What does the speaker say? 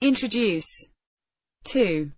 Introduce 2.